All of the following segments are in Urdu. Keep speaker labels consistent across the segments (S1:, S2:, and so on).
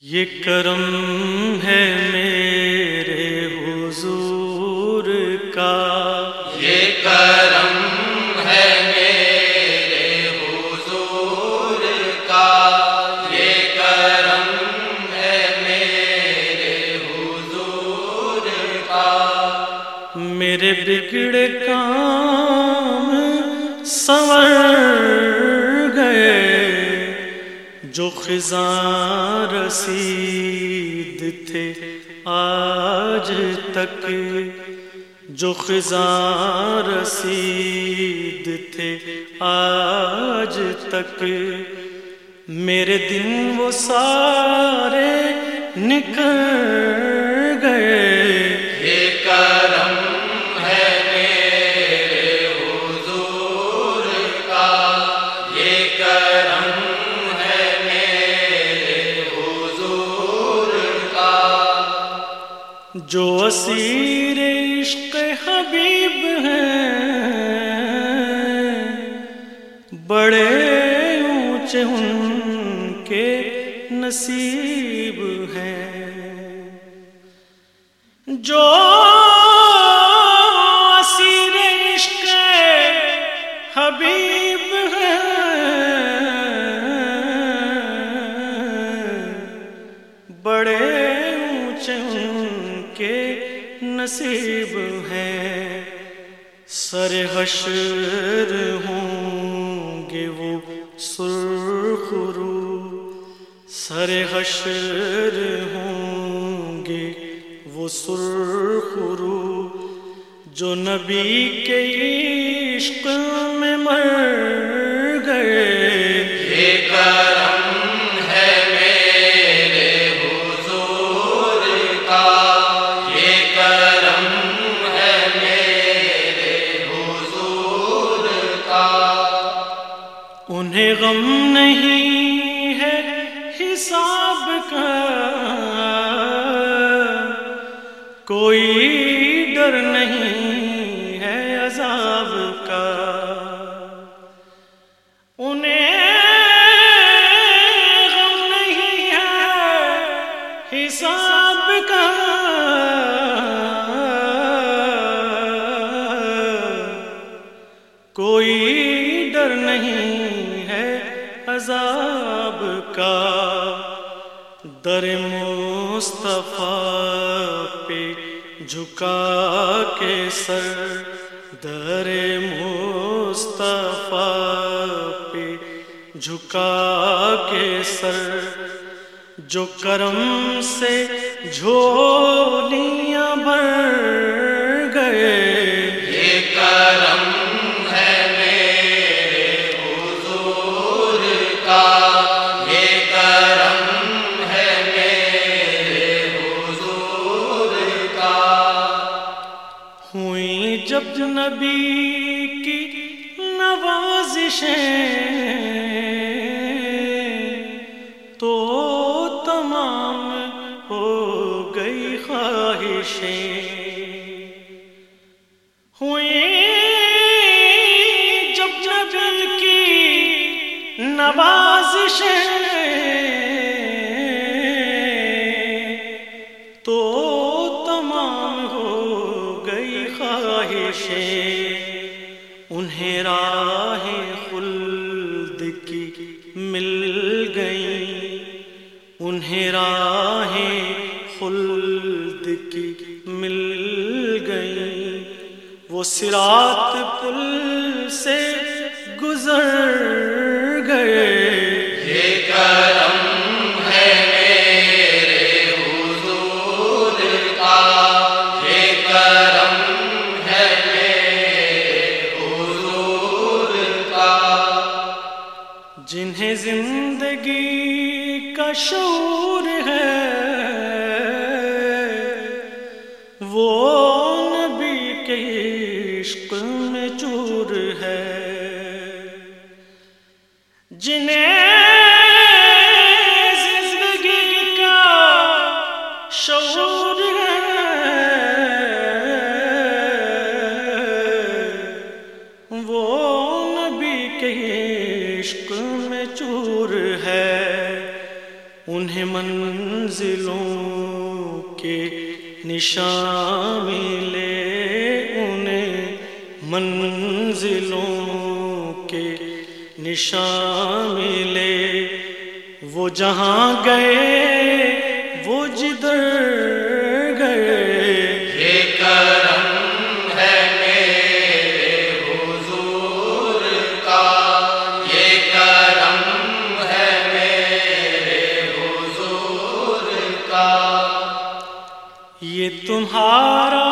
S1: یہ کرم ہے میرے حضور کا۔
S2: یہ کرم ہے میرے حضور کا۔ یہ کرم ہے میرے حضور کا۔
S1: میرے بگڑے کام سنور گئے۔ جو خزاں رسید تھے آج تک، جو خزاں رسید تھے آج تک۔ میرے دن وہ سارے نکل جو اسیر عشق حبیب ہیں بڑے اونچے ان کے نصیب ہیں۔ جو نصیب ہیں سر حشر ہوں گے وہ سرخ رو سر حشر ہوں گے وہ سرخ رو جو نبی کے عشق میں مر غم نہیں ہے حساب کا۔ کوئی ڈر نہیں ہے عذاب کا۔ انہیں غم نہیں ہے حساب کا۔ کوئی ڈر نہیں در مصطفیٰ پہ جھکا کے سر، در مصطفیٰ پہ جھکا کے سر۔ جو کرم سے جھولیاں بھر جب نبی کی نوازشیں تو تمام ہو گئی خواہشیں۔ ہوئی جب نبی کی نوازشیں۔ خواہشیں، انہیں راہ خلد کی مل گئی انہیں راہ خلد کی مل گئی وہ سرات پل سے گزر گئے۔ زندگی کا شعور ہے۔ وہ نبی کے عشق میں چور ہے۔ جنہیں زندگی کا شعور ہے۔ وہ نبی کے عشق انہیں من منزلوں کے نشان ملے انہیں منزلوں کے نشان ملے وہ جہاں گئے وہ جدھر تمہارا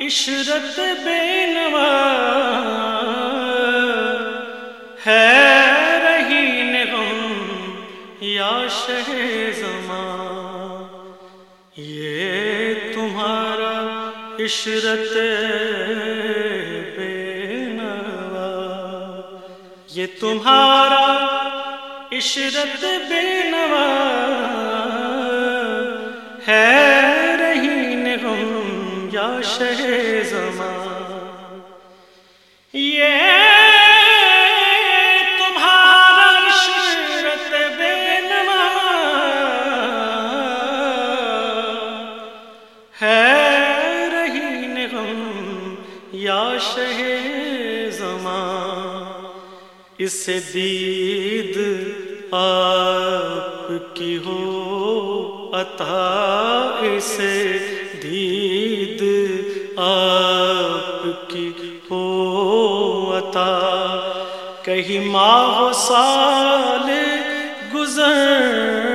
S1: عشرت بے نوا ہے۔ رہی غم یا شہ زمان۔ یہ تمہارا عشرت بے نوا۔ یہ تمہارا عشرت بے نوا۔ شہ زمان یہ تمہارا عشرت بے نوا ہے۔ رہی غم یا شہ زمان اسے دید آپ کی ہو عطا، اسے کہیں ماہ سال گزر